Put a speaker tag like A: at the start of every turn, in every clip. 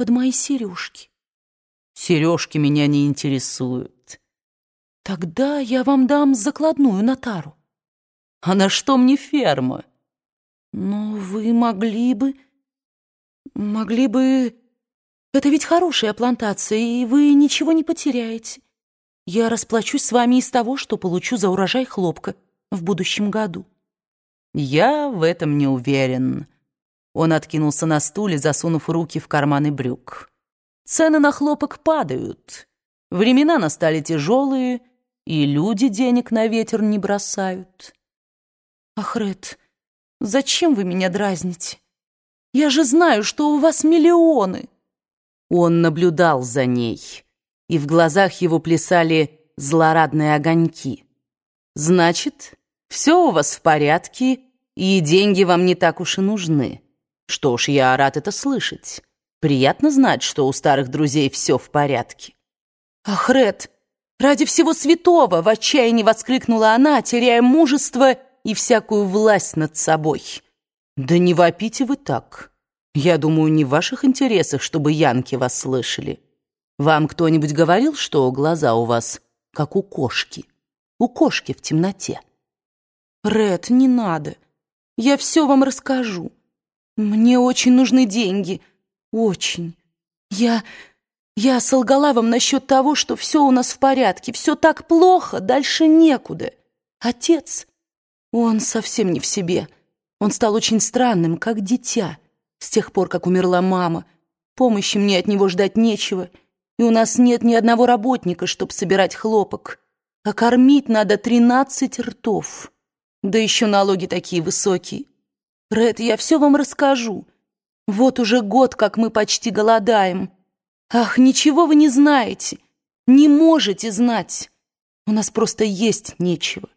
A: под мои сережки.
B: Сережки меня не интересуют.
A: Тогда я вам дам закладную на тару.
B: А на что мне ферма?
A: Но вы могли бы... Могли бы... Это ведь хорошая плантация, и вы ничего не потеряете. Я расплачусь с вами из того, что получу за урожай хлопка в будущем году.
B: Я в этом не уверен. Он откинулся на стуле, засунув руки в карманы брюк. Цены на хлопок падают. Времена настали тяжелые, и люди денег на ветер не бросают.
A: Ахред, зачем вы меня дразните? Я же знаю, что у вас миллионы.
B: Он наблюдал за ней, и в глазах его плясали злорадные огоньки. Значит, все у вас в порядке, и деньги вам не так уж и нужны. Что ж, я рад это слышать. Приятно знать, что у старых друзей все в порядке.
A: «Ах, Ред, ради всего святого!» — в отчаянии воскликнула она, теряя мужество и всякую власть над собой.
B: «Да не вопите вы так. Я думаю, не в ваших интересах, чтобы янки вас слышали. Вам кто-нибудь говорил, что глаза у вас как у кошки? У кошки в темноте?»
A: «Ред, не надо. Я все вам расскажу». «Мне очень нужны деньги. Очень. Я... я солгала вам насчет того, что все у нас в порядке, все так плохо, дальше некуда. Отец, он совсем не в себе. Он стал очень странным, как дитя. С тех пор, как умерла мама, помощи мне от него ждать нечего, и у нас нет ни одного работника, чтобы собирать хлопок. А кормить надо тринадцать ртов. Да еще налоги такие высокие. Ред, я все вам расскажу. Вот уже год, как мы почти голодаем. Ах, ничего вы не знаете, не можете знать. У нас просто есть нечего.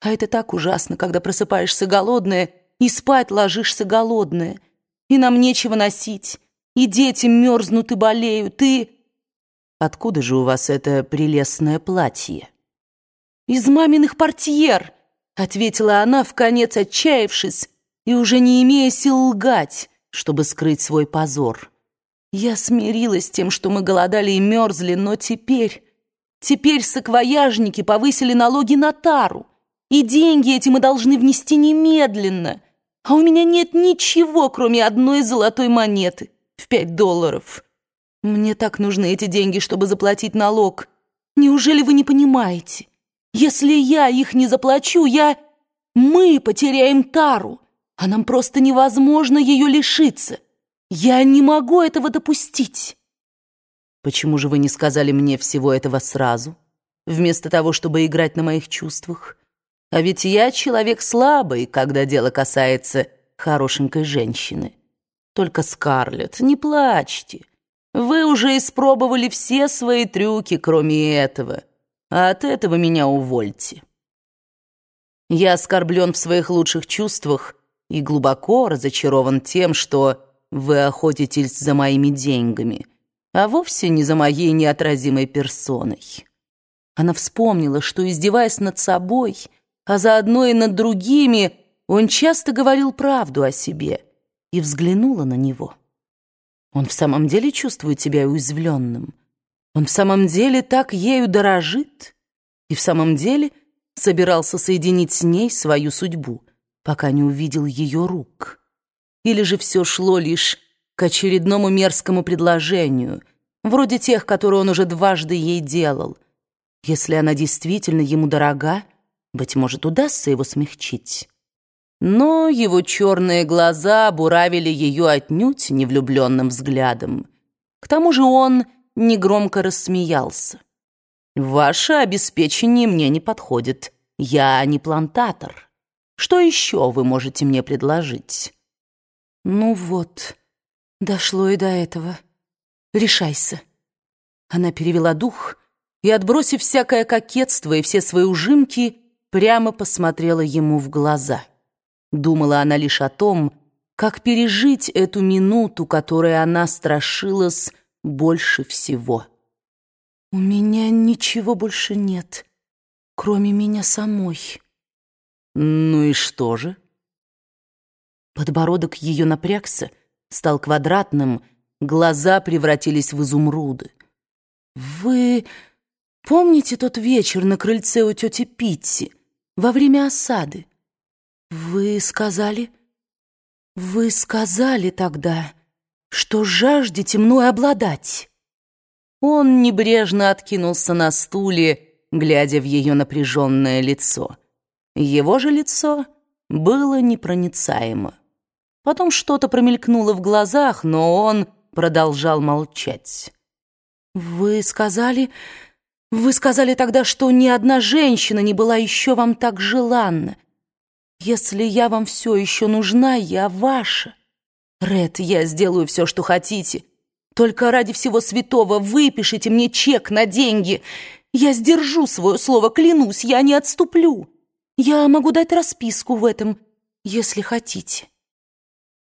A: А это так ужасно, когда просыпаешься голодная и спать ложишься голодная. И нам нечего носить, и дети мерзнут и болеют, и...
B: Откуда же у вас это прелестное платье?
A: Из маминых портьер, ответила она, в конец отчаявшись, и уже не имея сил лгать, чтобы скрыть свой позор. Я смирилась с тем, что мы голодали и мерзли, но теперь... Теперь саквояжники повысили налоги на тару, и деньги эти мы должны внести немедленно. А у меня нет ничего, кроме одной золотой монеты в пять долларов. Мне так нужны эти деньги, чтобы заплатить налог. Неужели вы не понимаете? Если я их не заплачу, я... Мы потеряем тару а нам просто невозможно ее лишиться. Я не могу этого допустить.
B: Почему же вы не сказали мне всего этого сразу, вместо того, чтобы играть на моих чувствах? А ведь я человек слабый, когда дело касается хорошенькой женщины. Только, Скарлетт, не плачьте. Вы уже испробовали все свои трюки, кроме этого. А от этого меня увольте. Я оскорблен в своих лучших чувствах и глубоко разочарован тем, что вы охотитесь за моими деньгами, а вовсе не за моей неотразимой персоной». Она вспомнила, что, издеваясь над собой, а заодно и над другими, он часто говорил правду о себе, и взглянула на него. Он в самом деле чувствует себя уязвленным. Он в самом деле так ею дорожит и в самом деле собирался соединить с ней свою судьбу — пока не увидел ее рук. Или же все шло лишь к очередному мерзкому предложению, вроде тех, которые он уже дважды ей делал. Если она действительно ему дорога, быть может, удастся его смягчить. Но его черные глаза буравили ее отнюдь невлюбленным взглядом. К тому же он негромко рассмеялся. «Ваше обеспечение мне не подходит. Я не плантатор». Что еще вы можете мне предложить?»
A: «Ну вот, дошло и до этого. Решайся». Она перевела дух и, отбросив всякое кокетство и все свои ужимки, прямо посмотрела ему в глаза. Думала она лишь о том, как пережить эту минуту, которой она страшилась больше всего. «У меня ничего больше нет, кроме меня самой».
B: «Ну и что же?»
A: Подбородок ее напрягся, стал квадратным,
B: глаза превратились в изумруды.
A: «Вы помните тот вечер на крыльце у тети Питти во время осады? Вы сказали... Вы сказали тогда, что жаждете мной обладать».
B: Он небрежно откинулся на стуле, глядя в ее напряженное лицо. Его же лицо было непроницаемо. Потом что-то промелькнуло в глазах, но он продолжал молчать.
A: «Вы сказали... Вы сказали тогда, что ни одна женщина не была еще вам так желанна. Если я вам все еще нужна, я ваша. Ред, я сделаю все, что хотите. Только ради всего святого выпишите мне чек на деньги. Я сдержу свое слово, клянусь, я не отступлю. Я могу дать расписку в этом, если хотите».